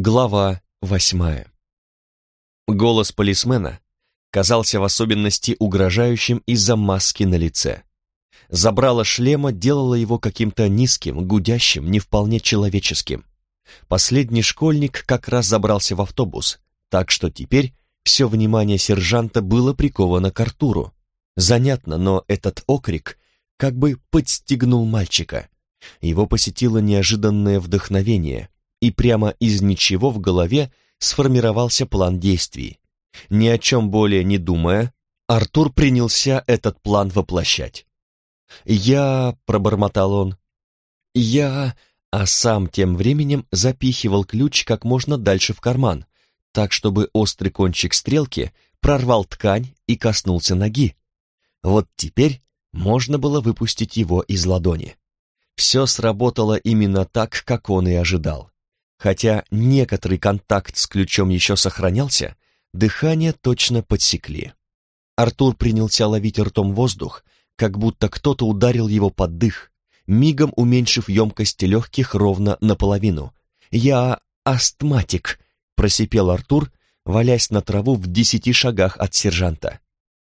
Глава восьмая. Голос полисмена казался в особенности угрожающим из-за маски на лице. Забрало шлема делало его каким-то низким, гудящим, не вполне человеческим. Последний школьник как раз забрался в автобус, так что теперь все внимание сержанта было приковано к Артуру. Занятно, но этот окрик как бы подстегнул мальчика. Его посетило неожиданное вдохновение — и прямо из ничего в голове сформировался план действий. Ни о чем более не думая, Артур принялся этот план воплощать. «Я...» — пробормотал он. «Я...» А сам тем временем запихивал ключ как можно дальше в карман, так чтобы острый кончик стрелки прорвал ткань и коснулся ноги. Вот теперь можно было выпустить его из ладони. Все сработало именно так, как он и ожидал. Хотя некоторый контакт с ключом еще сохранялся, дыхание точно подсекли. Артур принялся ловить ртом воздух, как будто кто-то ударил его под дых, мигом уменьшив емкость легких ровно наполовину. «Я астматик», — просипел Артур, валясь на траву в десяти шагах от сержанта.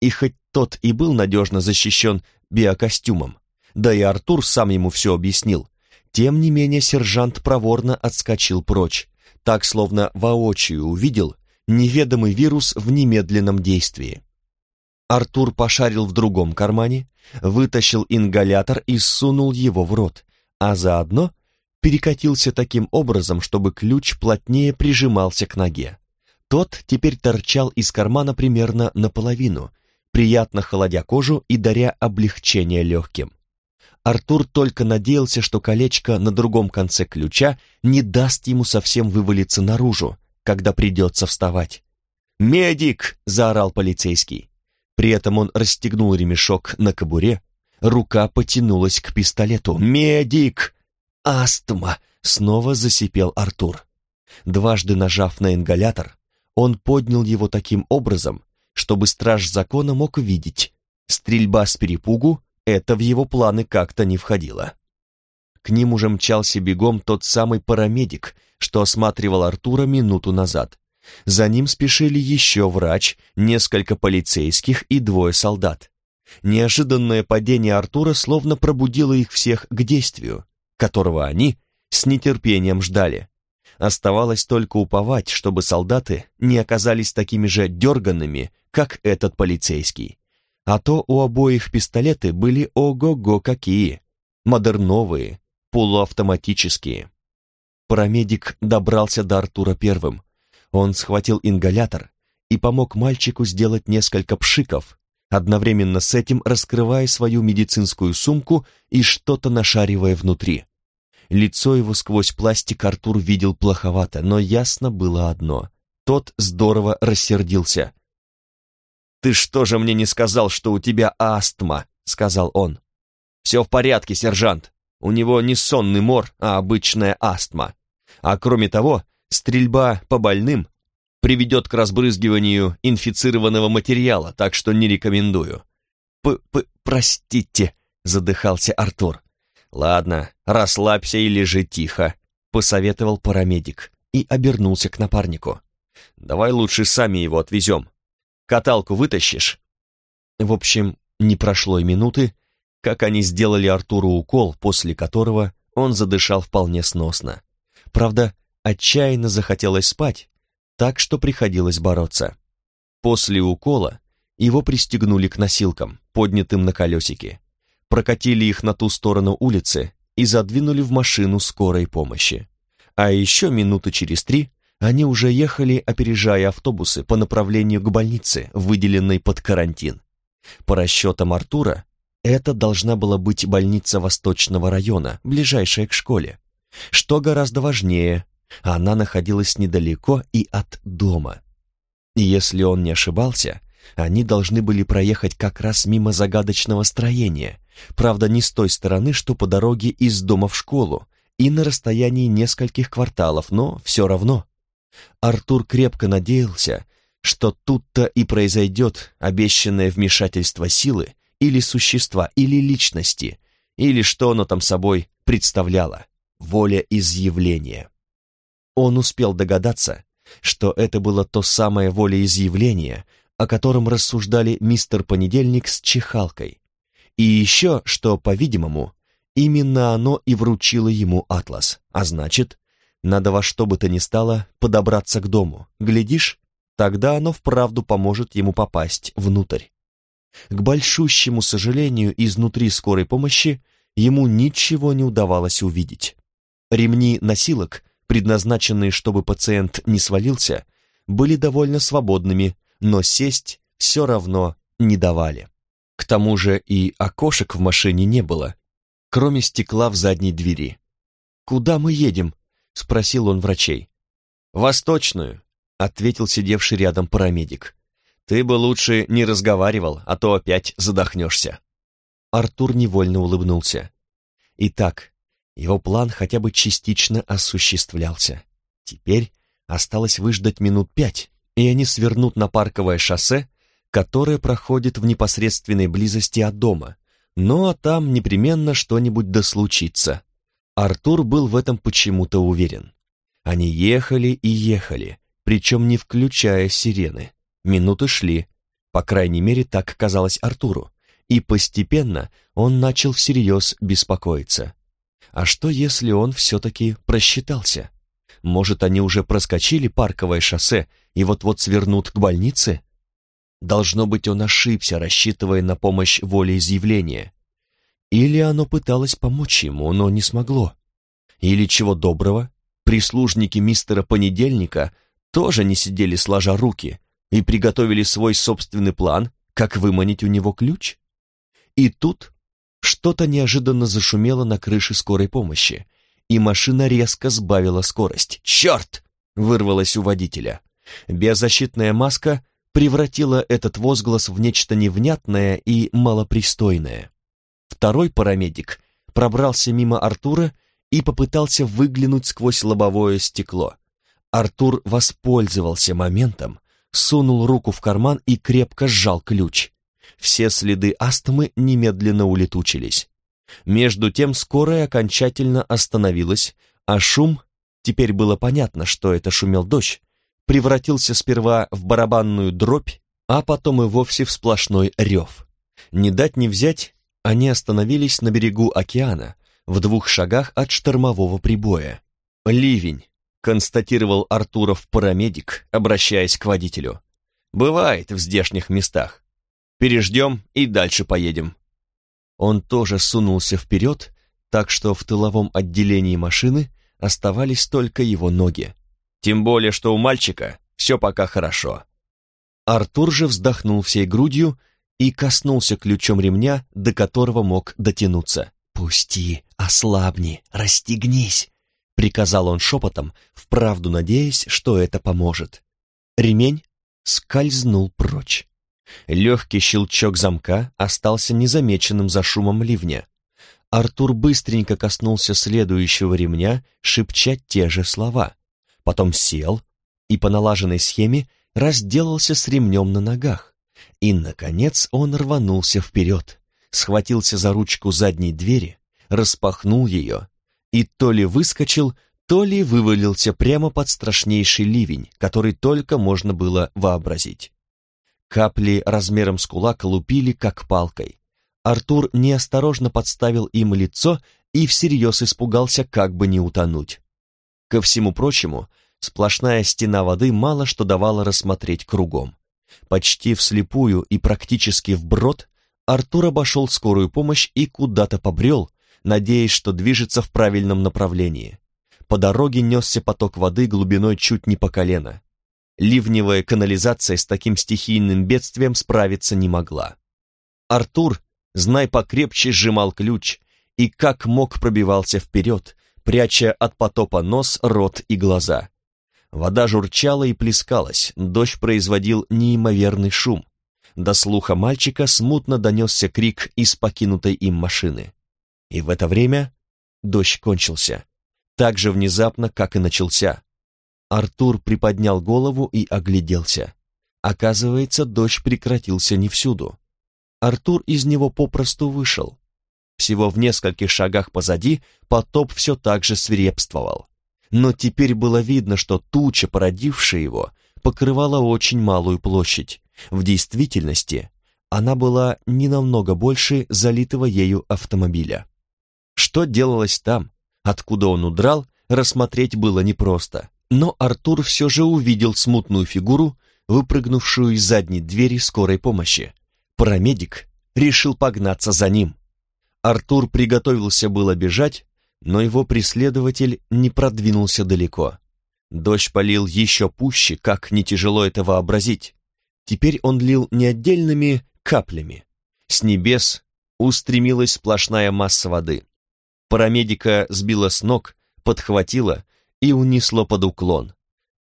И хоть тот и был надежно защищен биокостюмом, да и Артур сам ему все объяснил, тем не менее сержант проворно отскочил прочь, так словно воочию увидел неведомый вирус в немедленном действии. Артур пошарил в другом кармане, вытащил ингалятор и сунул его в рот, а заодно перекатился таким образом, чтобы ключ плотнее прижимался к ноге. Тот теперь торчал из кармана примерно наполовину, приятно холодя кожу и даря облегчение легким. Артур только надеялся, что колечко на другом конце ключа не даст ему совсем вывалиться наружу, когда придется вставать. «Медик!» — заорал полицейский. При этом он расстегнул ремешок на кобуре, рука потянулась к пистолету. «Медик!» «Астма!» — снова засипел Артур. Дважды нажав на ингалятор, он поднял его таким образом, чтобы страж закона мог видеть. Стрельба с перепугу это в его планы как-то не входило. К ним уже мчался бегом тот самый парамедик, что осматривал Артура минуту назад. За ним спешили еще врач, несколько полицейских и двое солдат. Неожиданное падение Артура словно пробудило их всех к действию, которого они с нетерпением ждали. Оставалось только уповать, чтобы солдаты не оказались такими же дерганными, как этот полицейский. А то у обоих пистолеты были ого-го какие, модерновые, полуавтоматические. Парамедик добрался до Артура первым. Он схватил ингалятор и помог мальчику сделать несколько пшиков, одновременно с этим раскрывая свою медицинскую сумку и что-то нашаривая внутри. Лицо его сквозь пластик Артур видел плоховато, но ясно было одно. Тот здорово рассердился. «Ты что же мне не сказал, что у тебя астма?» — сказал он. «Все в порядке, сержант. У него не сонный мор, а обычная астма. А кроме того, стрельба по больным приведет к разбрызгиванию инфицированного материала, так что не рекомендую». «П-п... простите», — задыхался Артур. «Ладно, расслабься и лежи тихо», — посоветовал парамедик и обернулся к напарнику. «Давай лучше сами его отвезем. Каталку вытащишь?» В общем, не прошло и минуты, как они сделали Артуру укол, после которого он задышал вполне сносно. Правда, отчаянно захотелось спать, так что приходилось бороться. После укола его пристегнули к носилкам, поднятым на колесики, прокатили их на ту сторону улицы и задвинули в машину скорой помощи. А еще минуты через три они уже ехали, опережая автобусы по направлению к больнице, выделенной под карантин. По расчетам Артура, это должна была быть больница Восточного района, ближайшая к школе. Что гораздо важнее, она находилась недалеко и от дома. И если он не ошибался, они должны были проехать как раз мимо загадочного строения, правда не с той стороны, что по дороге из дома в школу, и на расстоянии нескольких кварталов, но все равно. Артур крепко надеялся, что тут-то и произойдет обещанное вмешательство силы или существа, или личности, или что оно там собой представляло, воля изъявления. Он успел догадаться, что это было то самое волеизъявление, о котором рассуждали мистер Понедельник с чехалкой. И еще, что, по-видимому, именно оно и вручило ему атлас, а значит, надо во что бы то ни стало подобраться к дому. Глядишь, тогда оно вправду поможет ему попасть внутрь. К большущему сожалению, изнутри скорой помощи ему ничего не удавалось увидеть. Ремни носилок, предназначенные, чтобы пациент не свалился, были довольно свободными, но сесть все равно не давали. К тому же и окошек в машине не было, кроме стекла в задней двери. «Куда мы едем?» — спросил он врачей. «Восточную», — ответил сидевший рядом парамедик. «Ты бы лучше не разговаривал, а то опять задохнешься». Артур невольно улыбнулся. Итак, его план хотя бы частично осуществлялся. Теперь осталось выждать минут пять, и они свернут на парковое шоссе, которое проходит в непосредственной близости от дома. Ну а там непременно что-нибудь да случится. Артур был в этом почему-то уверен. Они ехали и ехали, причем не включая сирены. Минуты шли, по крайней мере, так казалось Артуру, и постепенно он начал всерьез беспокоиться. А что, если он все-таки просчитался? Может, они уже проскочили парковое шоссе и вот-вот свернут к больнице? Должно быть, он ошибся, рассчитывая на помощь волеизъявления. Или оно пыталось помочь ему, но не смогло. Или чего доброго, прислужники мистера Понедельника тоже не сидели сложа руки, и приготовили свой собственный план, как выманить у него ключ? И тут что-то неожиданно зашумело на крыше скорой помощи, и машина резко сбавила скорость. «Черт!» — вырвалось у водителя. Биозащитная маска превратила этот возглас в нечто невнятное и малопристойное. Второй парамедик пробрался мимо Артура и попытался выглянуть сквозь лобовое стекло. Артур воспользовался моментом, сунул руку в карман и крепко сжал ключ. Все следы астмы немедленно улетучились. Между тем скорая окончательно остановилась, а шум, теперь было понятно, что это шумел дождь, превратился сперва в барабанную дробь, а потом и вовсе в сплошной рев. Не дать не взять, они остановились на берегу океана, в двух шагах от штормового прибоя. Ливень, констатировал Артуров парамедик, обращаясь к водителю. «Бывает в здешних местах. Переждем и дальше поедем». Он тоже сунулся вперед, так что в тыловом отделении машины оставались только его ноги. Тем более, что у мальчика все пока хорошо. Артур же вздохнул всей грудью и коснулся ключом ремня, до которого мог дотянуться. «Пусти, ослабни, расстегнись», приказал он шепотом, вправду надеясь, что это поможет. Ремень скользнул прочь. Легкий щелчок замка остался незамеченным за шумом ливня. Артур быстренько коснулся следующего ремня, шепча те же слова. Потом сел и по налаженной схеме разделался с ремнем на ногах. И, наконец, он рванулся вперед, схватился за ручку задней двери, распахнул ее и то ли выскочил, то ли вывалился прямо под страшнейший ливень, который только можно было вообразить. Капли размером с кулак лупили, как палкой. Артур неосторожно подставил им лицо и всерьез испугался, как бы не утонуть. Ко всему прочему, сплошная стена воды мало что давала рассмотреть кругом. Почти вслепую и практически вброд Артур обошел скорую помощь и куда-то побрел, надеясь, что движется в правильном направлении. По дороге несся поток воды глубиной чуть не по колено. Ливневая канализация с таким стихийным бедствием справиться не могла. Артур, знай покрепче, сжимал ключ и как мог пробивался вперед, пряча от потопа нос, рот и глаза. Вода журчала и плескалась, дождь производил неимоверный шум. До слуха мальчика смутно донесся крик из покинутой им машины. И в это время дождь кончился, так же внезапно, как и начался. Артур приподнял голову и огляделся. Оказывается, дождь прекратился не всюду. Артур из него попросту вышел. Всего в нескольких шагах позади потоп все так же свирепствовал. Но теперь было видно, что туча, породившая его, покрывала очень малую площадь. В действительности она была не намного больше залитого ею автомобиля. Что делалось там, откуда он удрал, рассмотреть было непросто, но Артур все же увидел смутную фигуру, выпрыгнувшую из задней двери скорой помощи. Парамедик решил погнаться за ним. Артур приготовился было бежать, но его преследователь не продвинулся далеко. Дождь полил еще пуще, как не тяжело это вообразить. Теперь он лил не отдельными каплями. С небес устремилась сплошная масса воды. Парамедика сбила с ног, подхватила и унесло под уклон.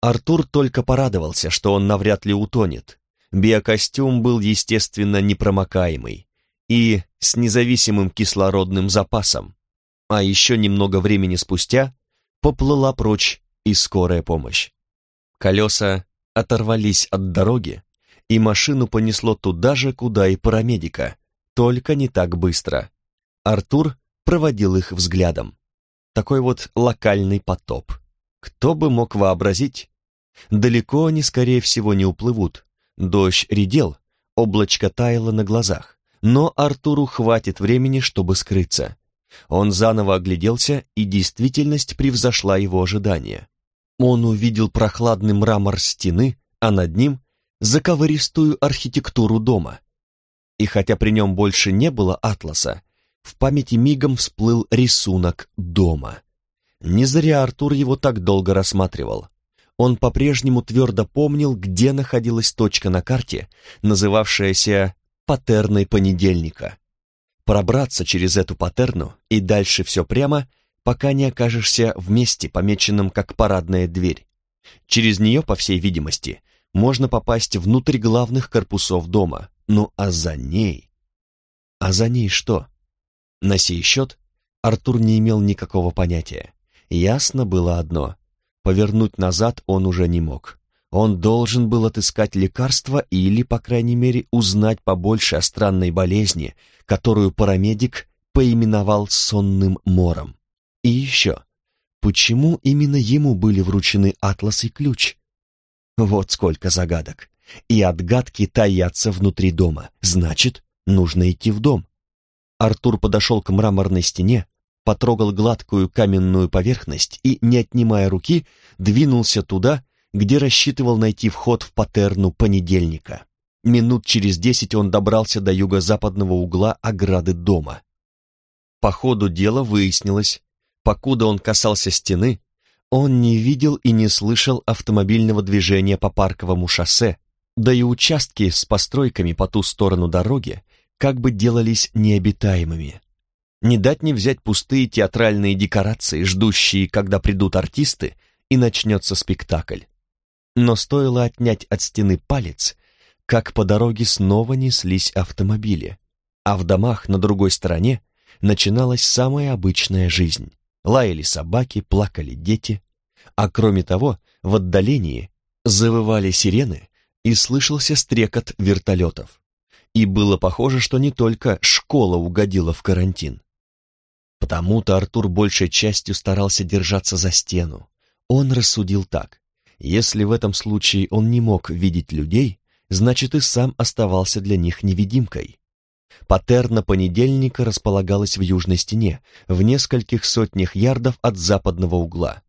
Артур только порадовался, что он навряд ли утонет. Биокостюм был, естественно, непромокаемый и с независимым кислородным запасом. А еще немного времени спустя поплыла прочь и скорая помощь. Колеса оторвались от дороги, и машину понесло туда же, куда и парамедика, только не так быстро. Артур проводил их взглядом. Такой вот локальный потоп. Кто бы мог вообразить? Далеко они, скорее всего, не уплывут. Дождь редел, облачко таяло на глазах, но Артуру хватит времени, чтобы скрыться. Он заново огляделся, и действительность превзошла его ожидания. Он увидел прохладный мрамор стены, а над ним — заковыристую архитектуру дома. И хотя при нем больше не было атласа, в памяти мигом всплыл рисунок дома. Не зря Артур его так долго рассматривал. Он по-прежнему твердо помнил, где находилась точка на карте, называвшаяся «патерной понедельника». Пробраться через эту патерну и дальше все прямо, пока не окажешься в месте, помеченном как парадная дверь. Через нее, по всей видимости, можно попасть внутрь главных корпусов дома. Ну а за ней... А за ней что? На сей счет Артур не имел никакого понятия. Ясно было одно — повернуть назад он уже не мог. Он должен был отыскать лекарство или, по крайней мере, узнать побольше о странной болезни, которую парамедик поименовал сонным мором. И еще, почему именно ему были вручены атлас и ключ? Вот сколько загадок. И отгадки таятся внутри дома. Значит, нужно идти в дом. Артур подошел к мраморной стене, потрогал гладкую каменную поверхность и, не отнимая руки, двинулся туда, где рассчитывал найти вход в патерну понедельника. Минут через десять он добрался до юго-западного угла ограды дома. По ходу дела выяснилось, покуда он касался стены, он не видел и не слышал автомобильного движения по парковому шоссе, да и участки с постройками по ту сторону дороги как бы делались необитаемыми. Не дать не взять пустые театральные декорации, ждущие, когда придут артисты, и начнется спектакль. Но стоило отнять от стены палец, как по дороге снова неслись автомобили, а в домах на другой стороне начиналась самая обычная жизнь. Лаяли собаки, плакали дети, а кроме того, в отдалении завывали сирены и слышался стрекот вертолетов. И было похоже, что не только школа угодила в карантин. Потому-то Артур большей частью старался держаться за стену. Он рассудил так. Если в этом случае он не мог видеть людей, значит и сам оставался для них невидимкой. Патерна понедельника располагалась в южной стене, в нескольких сотнях ярдов от западного угла.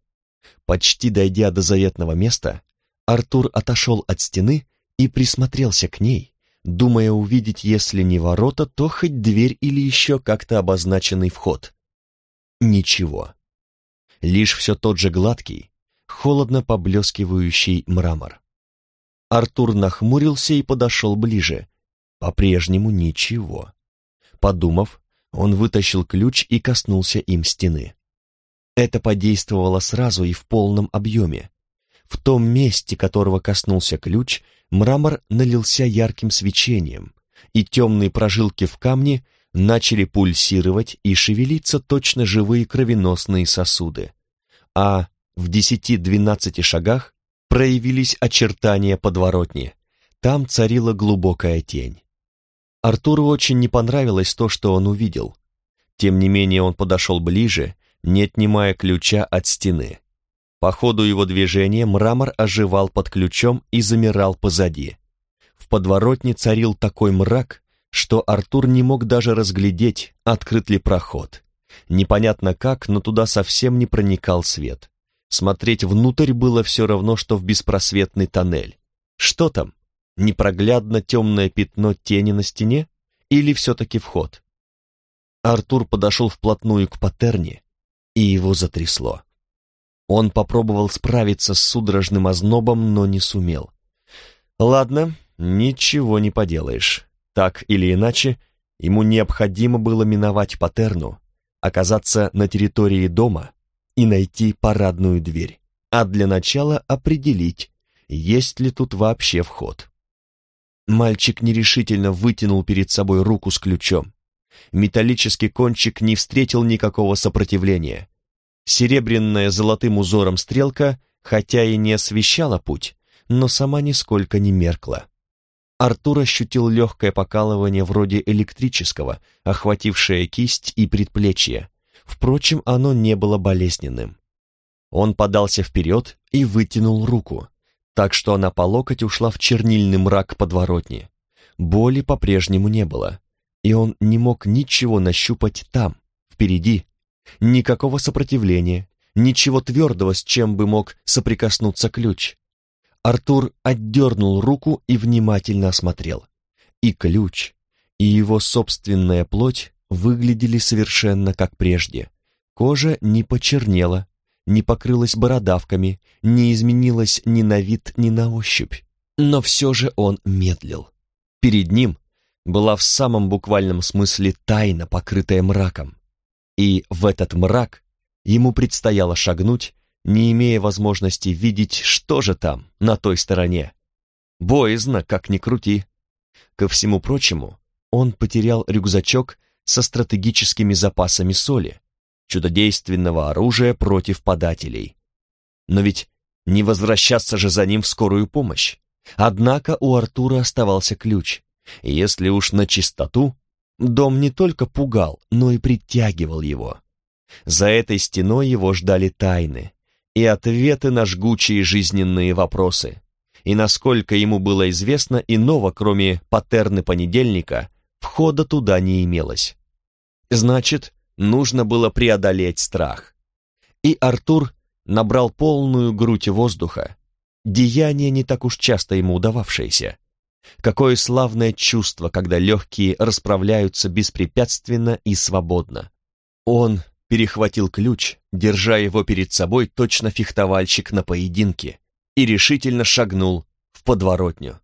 Почти дойдя до заветного места, Артур отошел от стены и присмотрелся к ней, думая увидеть, если не ворота, то хоть дверь или еще как-то обозначенный вход ничего. Лишь все тот же гладкий, холодно поблескивающий мрамор. Артур нахмурился и подошел ближе. По-прежнему ничего. Подумав, он вытащил ключ и коснулся им стены. Это подействовало сразу и в полном объеме. В том месте, которого коснулся ключ, мрамор налился ярким свечением, и темные прожилки в камне начали пульсировать и шевелиться точно живые кровеносные сосуды, а в десяти-двенадцати шагах проявились очертания подворотни. Там царила глубокая тень. Артуру очень не понравилось то, что он увидел. Тем не менее он подошел ближе, не отнимая ключа от стены. По ходу его движения мрамор оживал под ключом и замирал позади. В подворотне царил такой мрак, что Артур не мог даже разглядеть, открыт ли проход. Непонятно как, но туда совсем не проникал свет. Смотреть внутрь было все равно, что в беспросветный тоннель. Что там? Непроглядно темное пятно тени на стене? Или все-таки вход? Артур подошел вплотную к патерне, и его затрясло. Он попробовал справиться с судорожным ознобом, но не сумел. Ладно, ничего не поделаешь. Так или иначе, ему необходимо было миновать патерну, оказаться на территории дома и найти парадную дверь, а для начала определить, есть ли тут вообще вход. Мальчик нерешительно вытянул перед собой руку с ключом. Металлический кончик не встретил никакого сопротивления. Серебряная золотым узором стрелка, хотя и не освещала путь, но сама нисколько не меркла. Артур ощутил легкое покалывание вроде электрического, охватившее кисть и предплечье. Впрочем, оно не было болезненным. Он подался вперед и вытянул руку, так что она по локоть ушла в чернильный мрак подворотни. Боли по-прежнему не было, и он не мог ничего нащупать там, впереди. Никакого сопротивления, ничего твердого, с чем бы мог соприкоснуться ключ. Артур отдернул руку и внимательно осмотрел. И ключ, и его собственная плоть выглядели совершенно как прежде. Кожа не почернела, не покрылась бородавками, не изменилась ни на вид, ни на ощупь. Но все же он медлил. Перед ним была в самом буквальном смысле тайна, покрытая мраком. И в этот мрак ему предстояло шагнуть не имея возможности видеть, что же там, на той стороне. Боязно, как ни крути. Ко всему прочему, он потерял рюкзачок со стратегическими запасами соли, чудодейственного оружия против подателей. Но ведь не возвращаться же за ним в скорую помощь. Однако у Артура оставался ключ, если уж на чистоту, дом не только пугал, но и притягивал его. За этой стеной его ждали тайны, и ответы на жгучие жизненные вопросы. И насколько ему было известно, иного, кроме патерны понедельника, входа туда не имелось. Значит, нужно было преодолеть страх. И Артур набрал полную грудь воздуха, деяние не так уж часто ему удававшееся. Какое славное чувство, когда легкие расправляются беспрепятственно и свободно. Он перехватил ключ, держа его перед собой точно фехтовальщик на поединке, и решительно шагнул в подворотню.